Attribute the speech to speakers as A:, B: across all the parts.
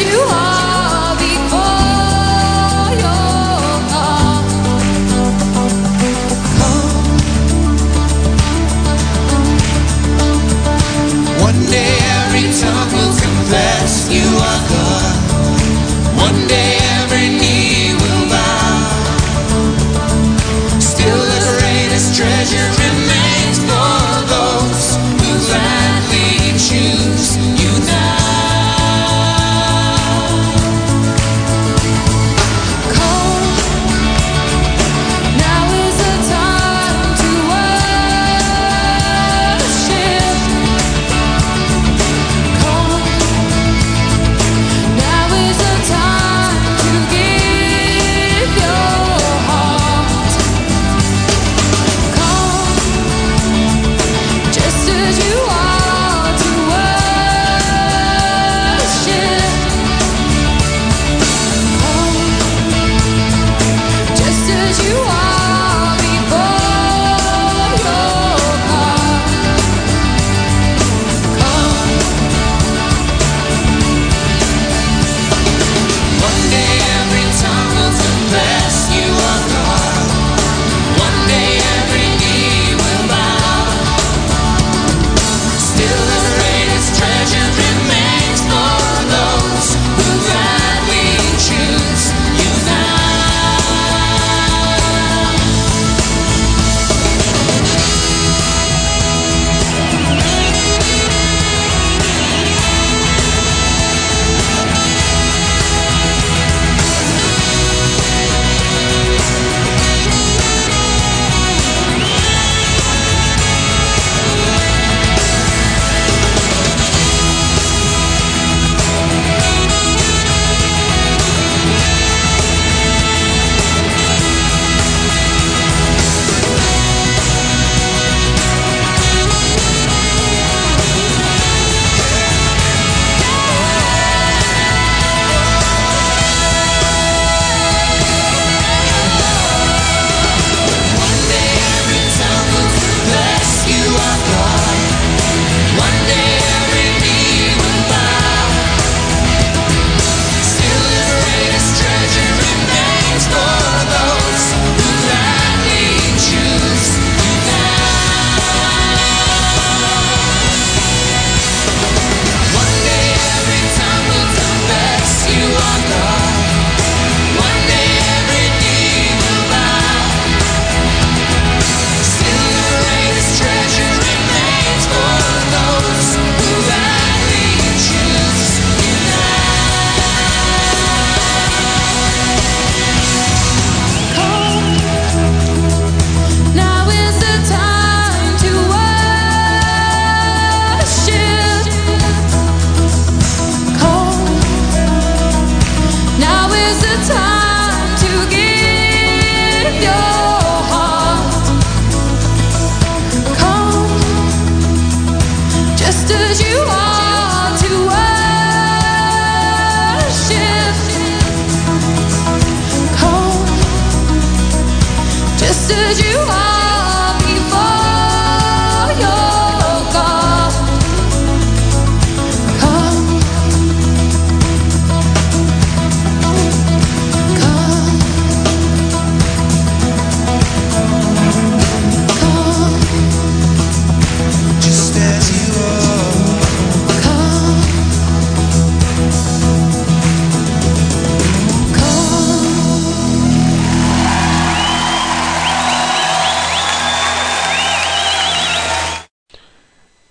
A: you are.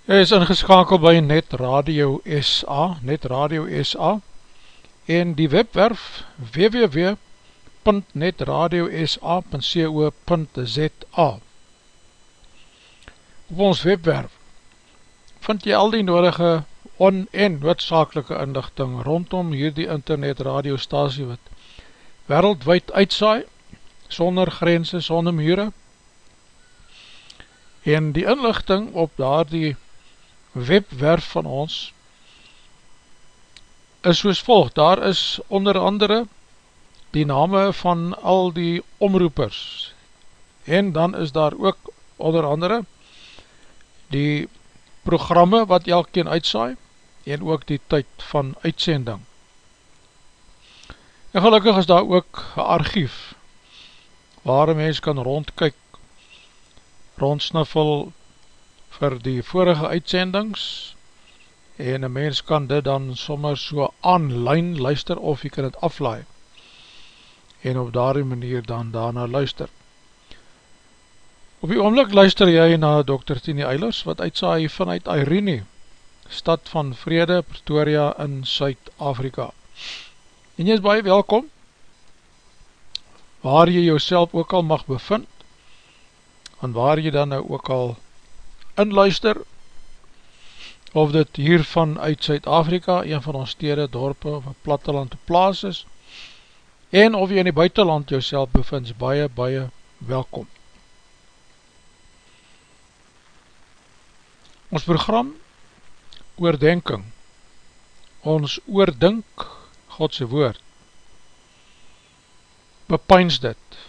A: Is ingeskakeld by Net Radio SA, Net Radio SA en die webwerf www.netradiosa.co.za Op ons webwerf vind jy al die nodige on- en noodzakelike inlichting rondom hierdie internet radiostasie wat wereldwijd uitsaai, sonder grense, sonder mure. En die inlichting op daar die
B: webwerf van ons is soos volg, daar is onder andere die name van al die omroepers en dan is daar ook onder andere die programme wat elkeen uitsaai en ook die tyd van uitsending. En gelukkig is daar ook een archief waar een mens kan rondkyk, rondsniffel vir die vorige uitsendings en een mens kan dit dan sommer so online luister of jy kan het aflaai en op daardie manier dan daarna luister. Op die oomlik luister jy na Dr. Tini Eilers wat uitsaai vanuit Irene, stad van Vrede, Pretoria in Suid-Afrika. En jy is baie welkom, waar jy jouself ook al mag bevind, en waar jy dan nou ook al inluister, of dit hiervan uit Suid-Afrika, een van ons stede, dorpe of platteland plaas is, en of jy in die buitenland jouself bevind, baie, baie welkom. Ons program, oordenking, ons oordink Godse woord, bepyns dit,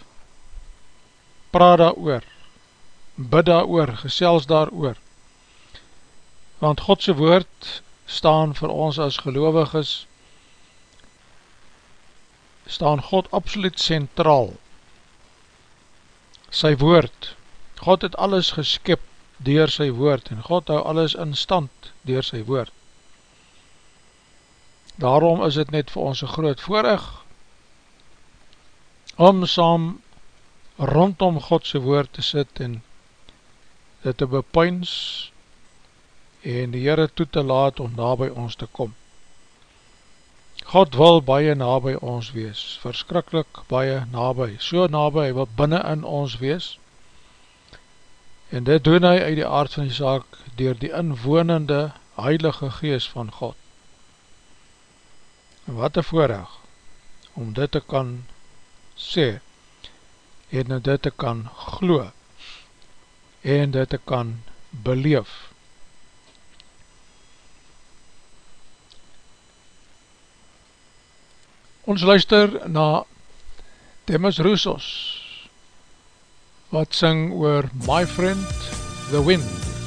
B: praat daar oor, bid daar oor, gesels daar oor, want Godse woord staan vir ons as gelovig is, staan God absoluut centraal, sy woord, God het alles geskip door sy woord, en God hou alles in stand door sy woord, daarom is het net vir ons een groot voorrecht, om saam rondom Godse woord te sit en dit te bepuins en die Heere toe te laat om na by ons te kom. God wil baie na by ons wees, verskrikkelijk baie na by, so na by, hy wil binnen in ons wees, en dit doen hy uit die aard van die saak, dier die inwonende heilige gees van God. En wat een voorrecht, om dit te kan sê en dit te kan glo en dit te kan beleef. Ons luister na Demis Roussos wat syng oor My Friend The Wind.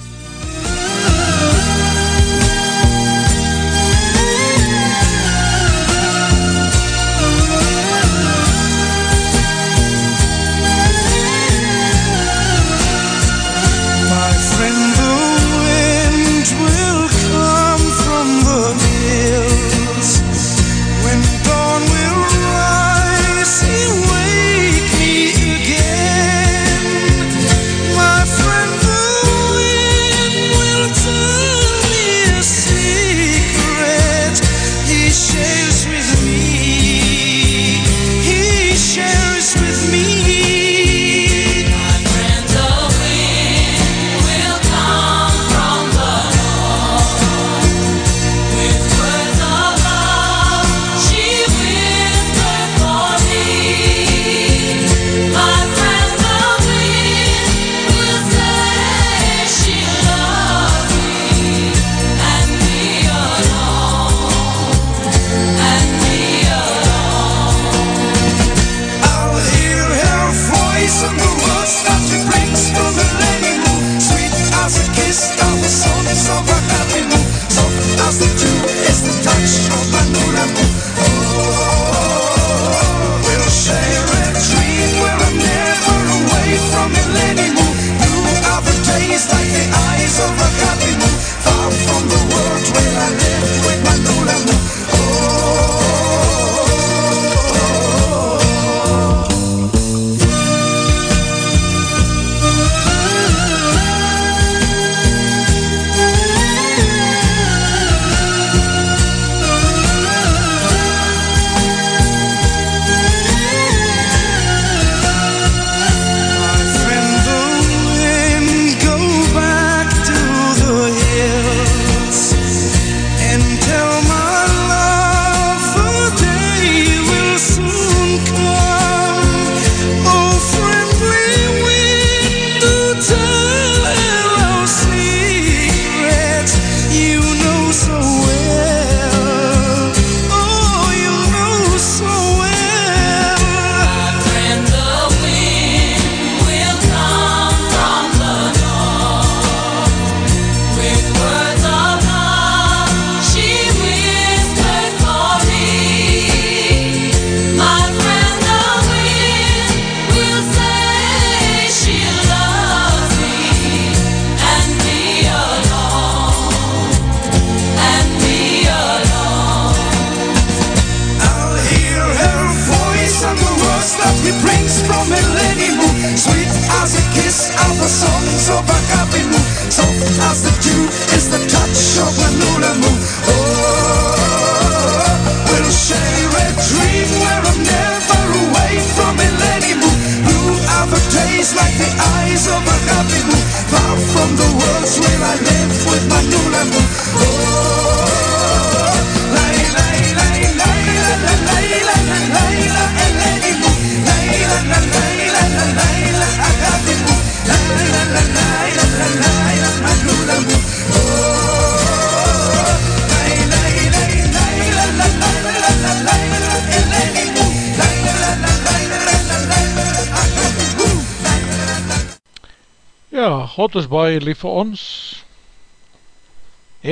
B: God is baie lief vir ons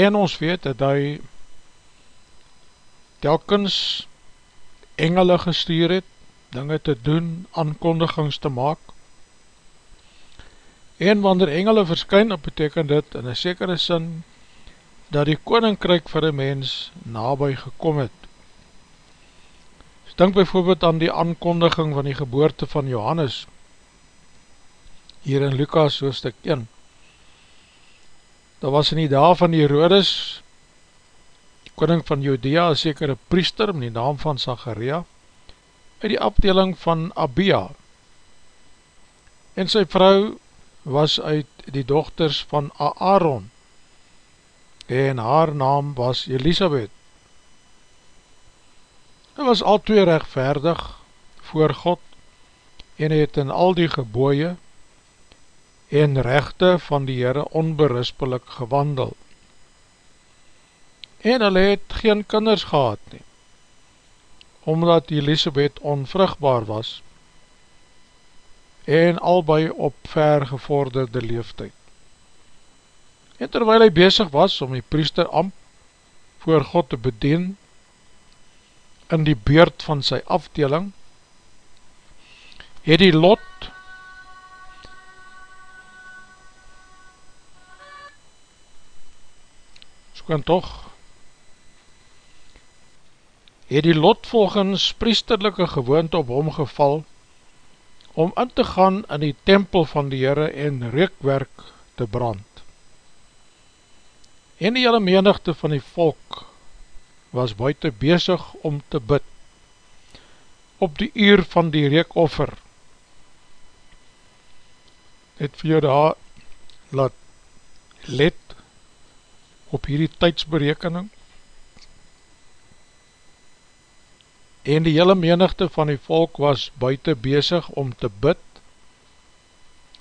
B: en ons weet dat hy telkens engele gestuur het, dinge te doen, aankondigings te maak. En wanneer engele verskyn, beteken dit in een sekere sin, dat die koninkryk vir een mens nabij gekom het. Denk bijvoorbeeld aan die aankondiging van die geboorte van Johannes, hier in Lukas hoofdstuk 1. Daar was in die dag van Herodes, die koning van Judea, een sekere priester, met die naam van Zacharia, uit die afdeling van Abia. En sy vrou was uit die dochters van Aaron, en haar naam was Elisabeth. Hy was al twee rechtvaardig voor God, en het in al die geboeie en rechte van die Heere onberispelik gewandel. En hulle het geen kinders gehad nie, omdat Elisabeth onvrugbaar was en albei op ver gevorderde leeftijd. En terwijl hy bezig was om die priester amp voor God te bedien in die beurt van sy afdeling, het die lot kan toch het die lot volgens priesterlijke gewoonte op hom geval om in te gaan in die tempel van die Heere en reekwerk te brand. En die hele menigte van die volk was buiten bezig om te bid op die uur van die reekoffer. Het vir jou daar laat let op hierdie tydsberekening. En die hele menigte van die volk was buiten bezig om te bid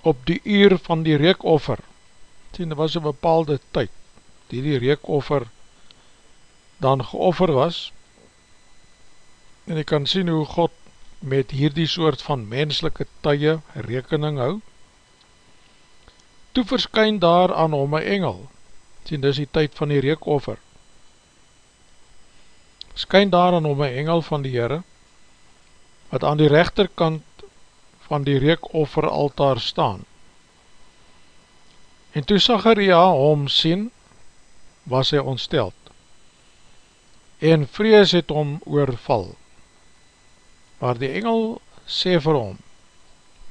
B: op die uur van die reekoffer. Sien, dit was een bepaalde tyd die die reekoffer dan geoffer was. En jy kan sien hoe God met hierdie soort van menselike tye rekening hou. Toe verskyn daar aan hom een engel sien dis die tyd van die reekoffer skyn daar aan om een engel van die Heere wat aan die rechterkant van die reekoffer altaar staan. En toe Zacharia hom sien was hy ontsteld. En vrees het hom oorval. Maar die engel sê vir hom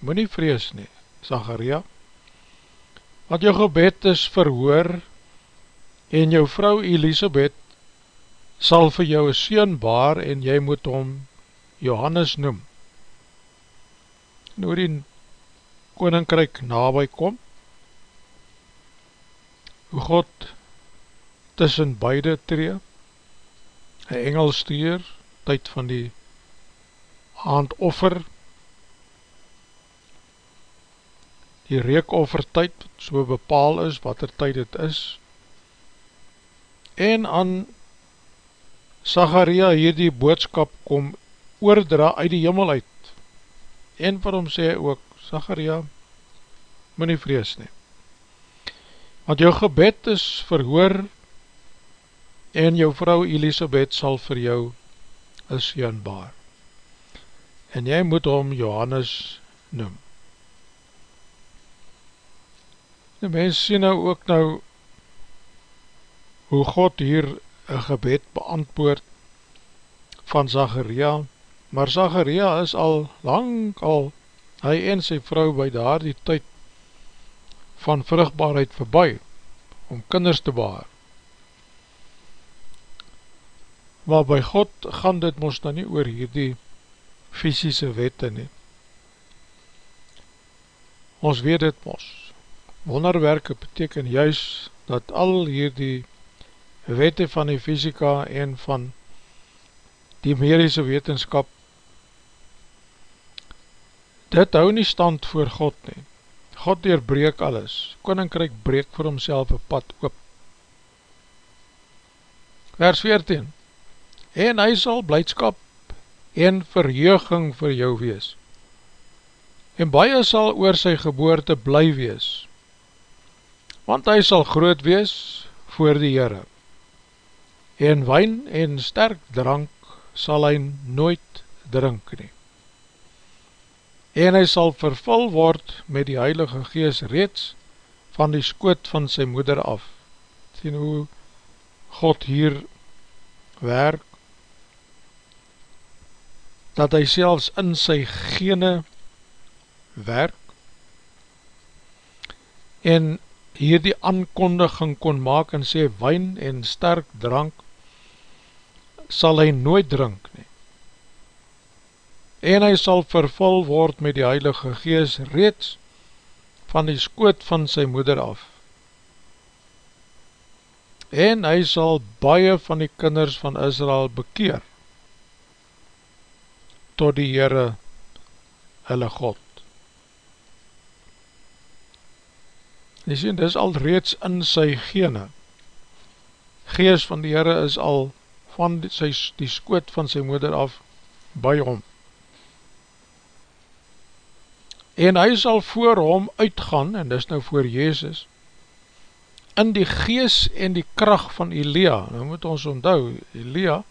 B: moet nie vrees nie Zacharia wat jou gebed is verhoor en jou vrou Elisabeth sal vir jou een sien baar en jy moet hom Johannes noem. Nou die koninkryk nabij kom, hoe God tussen beide tree, een engel stuur, tyd van die aandoffer, die reekoffer tyd, so bepaal is, wat er tyd het is, en aan Zacharia hierdie boodskap kom oordra uit die jimmel uit. En vir hom sê ook Zacharia moet nie vrees nie. Want jou gebed is verhoor en jou vrou Elisabeth sal vir jou is jynbaar en jy moet hom Johannes noem. Die mens sê nou ook nou hoe God hier een gebed beantwoord van Zacharia, maar Zacharia is al lang al, hy en sy vrou by daar die tyd van vruchtbaarheid voorbij, om kinders te baar. Maar by God gaan dit ons dan nie oor hierdie fysische wette nie. Ons weet dit ons. Wonderwerke beteken juist dat al hierdie wette van die fysika en van die medische wetenskap dit hou nie stand voor God nie. God deurbreek alles. Koninkryk breek vir homself een pad oop. Vers 14 en hy sal blijdskap en verheuging vir jou wees. En baie sal oor sy geboorte bly wees. Want hy sal groot wees voor die Heere, en wijn en sterk drank sal hy nooit drink nie. En hy sal vervul word met die Heilige Gees reeds van die skoot van sy moeder af. Sien hoe God hier werk, dat hy selfs in sy gene werk, en hier die aankondiging kon maak en sê, wijn en sterk drank sal hy nooit drink nie. En hy sal vervul word met die Heilige Gees reeds van die skoot van sy moeder af. En hy sal baie van die kinders van Israel bekeer tot die Heere hulle God. Jy sien, dit is al reeds in sy gene. Gees van die Heere is al van die, sy, die skoot van sy moeder af by hom. En hy sal voor hom uitgaan, en dis nou voor Jezus, in die gees en die kracht van Elia. Nou moet ons onthou, Elia,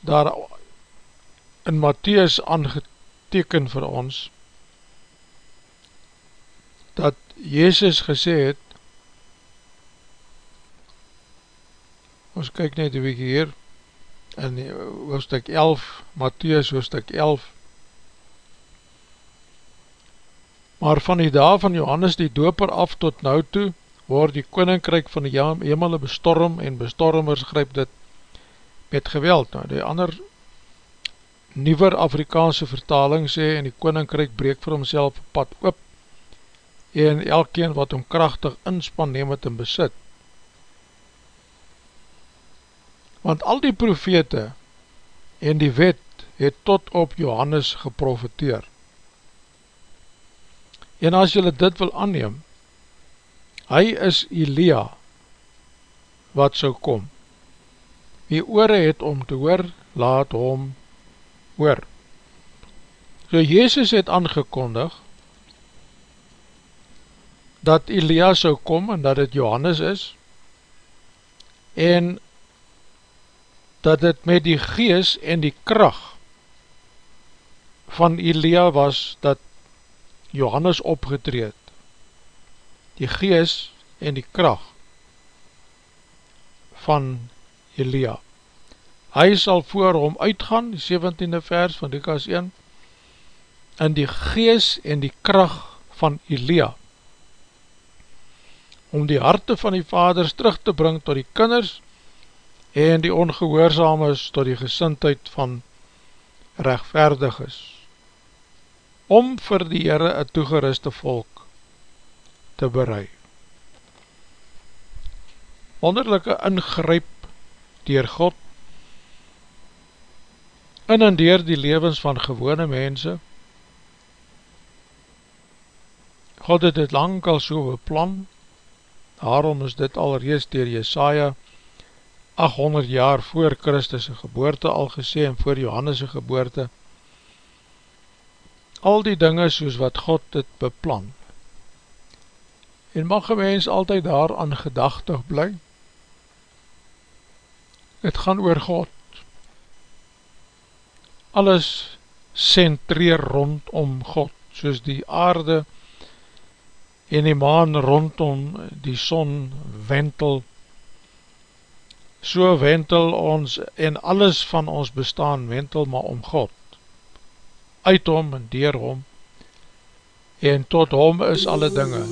B: daar in Matthäus aangeteken vir ons, dat Jezus gesê het, ons kyk net een week hier, in hoofdstuk 11, Matthäus hoofdstuk 11, maar van die dag van Johannes die doper af tot nou toe, word die koninkryk van die hemel bestorm en bestormers gryp dit met geweld. Nou, die ander nieuwer Afrikaanse vertaling sê, en die koninkryk breek vir homself pad op, en elkeen wat om krachtig inspan neem het in besit. Want al die profete en die wet het tot op Johannes geprofiteer. En as julle dit wil aanneem, hy is Elia wat so kom. Wie oore het om te hoor, laat hom hoor. So Jezus het aangekondig, dat Elia sou kom en dat het Johannes is en dat het met die gees en die kracht van Elia was dat Johannes opgetreed die gees en die kracht van Elia. Hy sal voor hom uitgaan die 17e vers van Lukas 1 in die gees en die kracht van Elia. Om die harte van die vaders terug te bring tot die kinders en die ongehoorzames tot die gesintheid van rechtverdig is, om vir die Heere een toegeriste volk te berei. Wonderlijke ingryp dier God in en dier die levens van gewone mense. God het het lang al so beplan, Daarom is dit al reeds dier Jesaja 800 jaar voor Christus geboorte al gesê en voor Johannes geboorte. Al die dinge soos wat God dit beplan. En mag een mens altyd daar aan gedachtig bly? Het gaan oor God. Alles centreer rondom God, soos die aarde en die maan rondom die son wentel, so wentel ons en alles van ons bestaan wentel maar om God, uit hom en dier hom, en tot hom is alle dinge.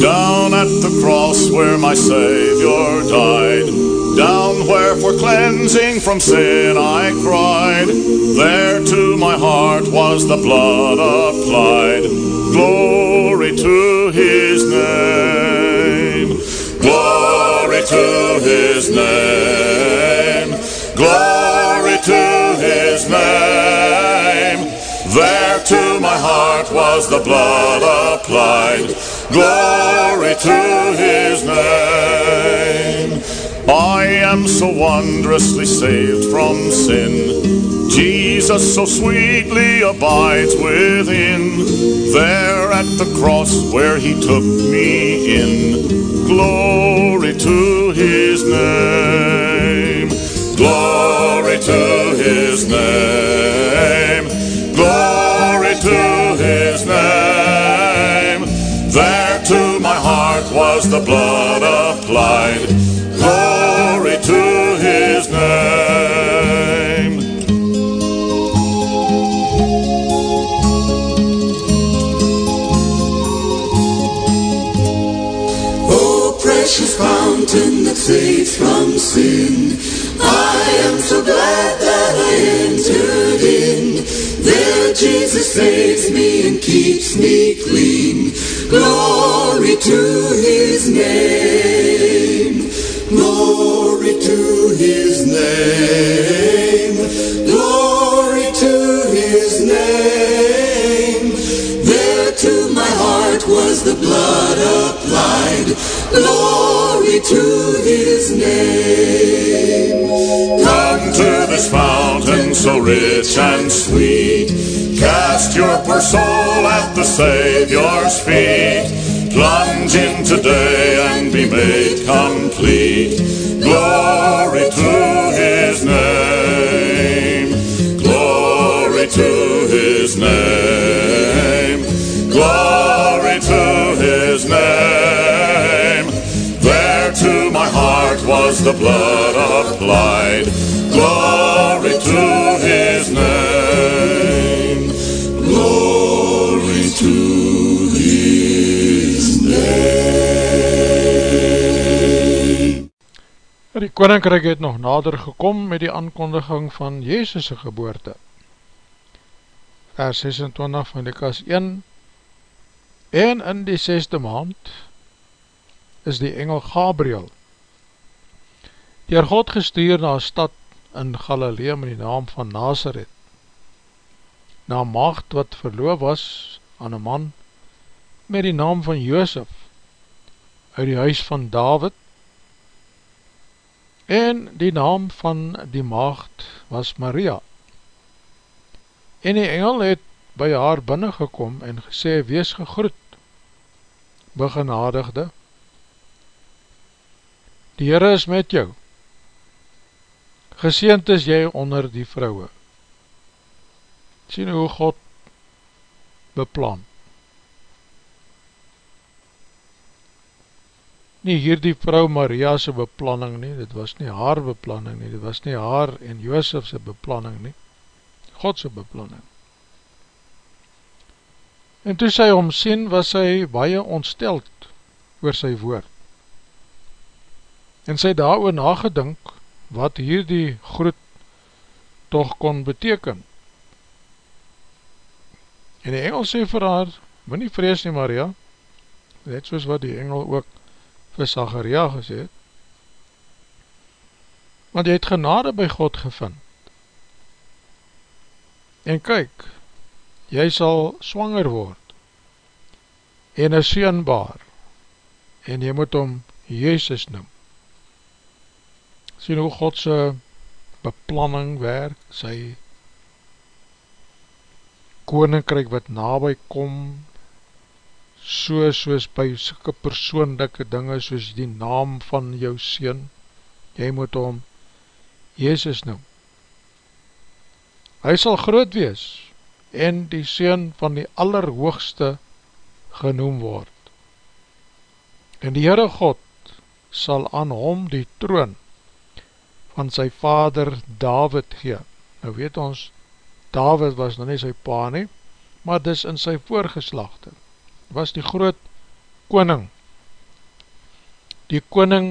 B: Down at the cross where my Savior died, Down where for cleansing from sin I cried, there to my heart was the blood applied. Glory to his name, glory to his name, glory to his name. There to my heart was the blood applied. Glory to his name.
C: I am so wondrously saved from sin. Jesus so sweetly abides within. There at the cross where he took me in. Glory to his name. Glory to his name. Glory to his name. There to my heart was the blood applied
A: mountain saves from sin. I am so glad that I entered in. There Jesus saves me and keeps me clean. Glory to his name. Glory to his name. Glory to his name. There to my heart was the blood applied. Glory to his name.
C: Come to this fountain so rich and sweet. Cast your poor soul at the Savior's feet. Plunge in today and be made complete. Glory to his name. Glory to his name. Glory to his name was the blood applied. Glory to his name. Glory to his name.
B: Die koninkryk het nog nader gekom met die aankondiging van Jezus' geboorte. Vers 26 van Lukas 1 En in die zesde maand is die engel Gabriel dier God gestuur na stad in Galilee met die naam van Nazareth na maagd wat verloof was aan een man met die naam van Joosef uit die huis van David en die naam van die maagd was Maria. En die engel het by haar binnengekom en gesê wees gegroet begenadigde. Die Heere is met jou. Geseend is jy onder die vrouwe. Sien hoe God beplan. Nie hier die vrou Maria's beplanning nie, dit was nie haar beplanning nie, dit was nie haar en Joosef's beplanning nie, Godse beplanning. En toe sy om sien, was sy baie ontsteld oor sy woord en sy daar oor nagedink wat hier die groet toch kon beteken. En die engel sê vir haar, moet nie vrees nie Maria, net soos wat die engel ook vir Zacharia gesê het, want jy het genade by God gevind. En kyk, jy sal swanger word, en is seenbaar, en jy moet om Jezus noem sien hoe Godse beplanning werk, sy koninkryk wat nabij kom, so soos by syke persoonlijke dinge, soos die naam van jou sien, jy moet om Jezus noem. Hy sal groot wees, en die sien van die allerhoogste genoem word. En die Heere God sal aan hom die troon van sy vader David gee. Nou weet ons, David was nou nie sy pa nie, maar dis in sy voorgeslachte. Was die groot koning. Die koning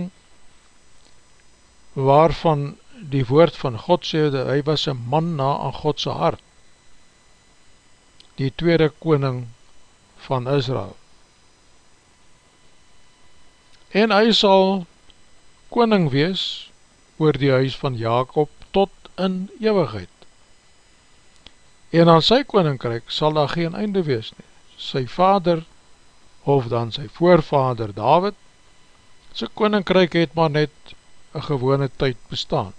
B: waarvan die woord van God sê, hy was een man na aan Godse hart. Die tweede koning van Israel. En hy sal koning wees, oor die huis van Jacob tot in eeuwigheid. En aan sy koninkryk sal daar geen einde wees nie. Sy vader, of dan sy voorvader David, sy koninkryk het maar net een gewone tyd bestaan.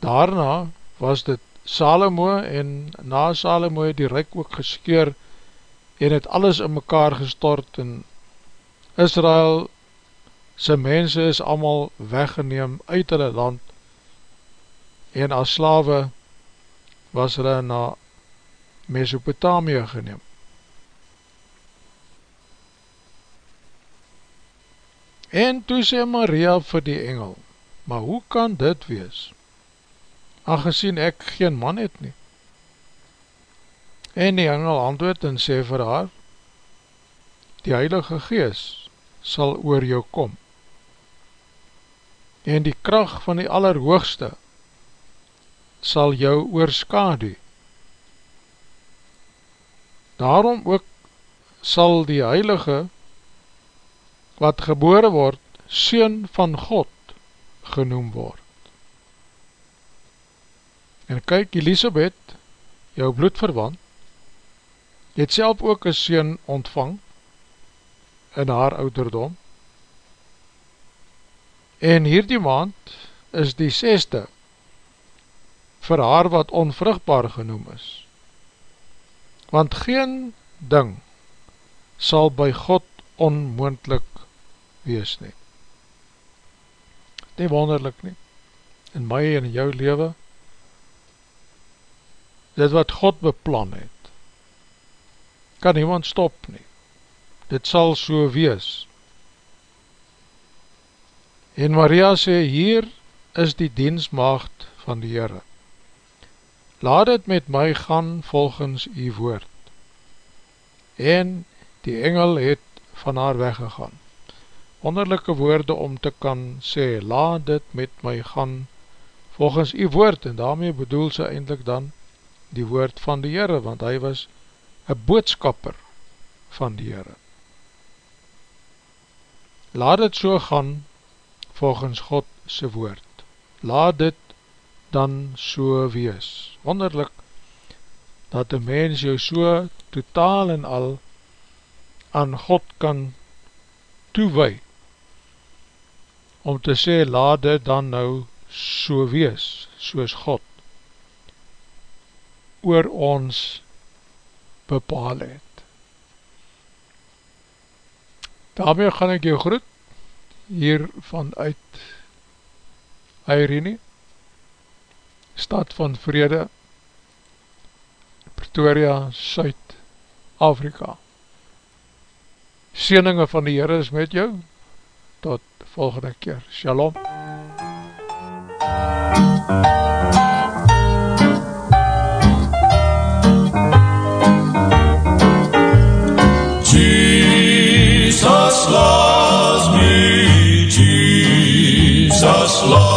B: Daarna was dit Salomo en na Salomo het die Rijk ook geskeur en het alles in mekaar gestort en Israel sy mense is allemaal weggeneem uit hulle land en as slawe was hulle na Mesopotamie geneem. En toe sê Maria vir die engel, maar hoe kan dit wees, aangezien ek geen man het nie? En die engel antwoord en sê vir haar, die heilige gees sal oor jou kom, en die kracht van die allerhoogste sal jou oorskadu. Daarom ook sal die heilige wat gebore word, Seun van God genoem word. En kyk, Elisabeth, jou bloedverwant, het self ook een Seun ontvang in haar ouderdom. En hierdie maand is die seste vir haar wat onvrugbaar genoem is. Want geen ding sal by God onmoendlik wees nie. Nie wonderlik nie. In my en in jou leven, dit wat God beplan het, kan niemand stop nie. Dit sal so wees. En Maria sê, hier is die diensmaagd van die Heere. Laat het met my gaan volgens die woord. En die engel het van haar weggegaan wonderlijke woorde om te kan sê, laat dit met my gaan volgens die woord, en daarmee bedoel sy eindelijk dan die woord van die Heere, want hy was een boodskapper van die Heere. Laat dit so gaan volgens God sy woord. Laat dit dan so wees. Wonderlik dat een mens jou so totaal en al aan God kan toeweid om te sê, laat dit dan nou so wees, soos God oor ons bepaal het. Daarmee gaan ek jou groet, hier vanuit Airene, stad van vrede, Pretoria, Suid-Afrika. Seeninge van die Heere is met jou, tot volgende keer. Shalom.
D: Jesus Lord.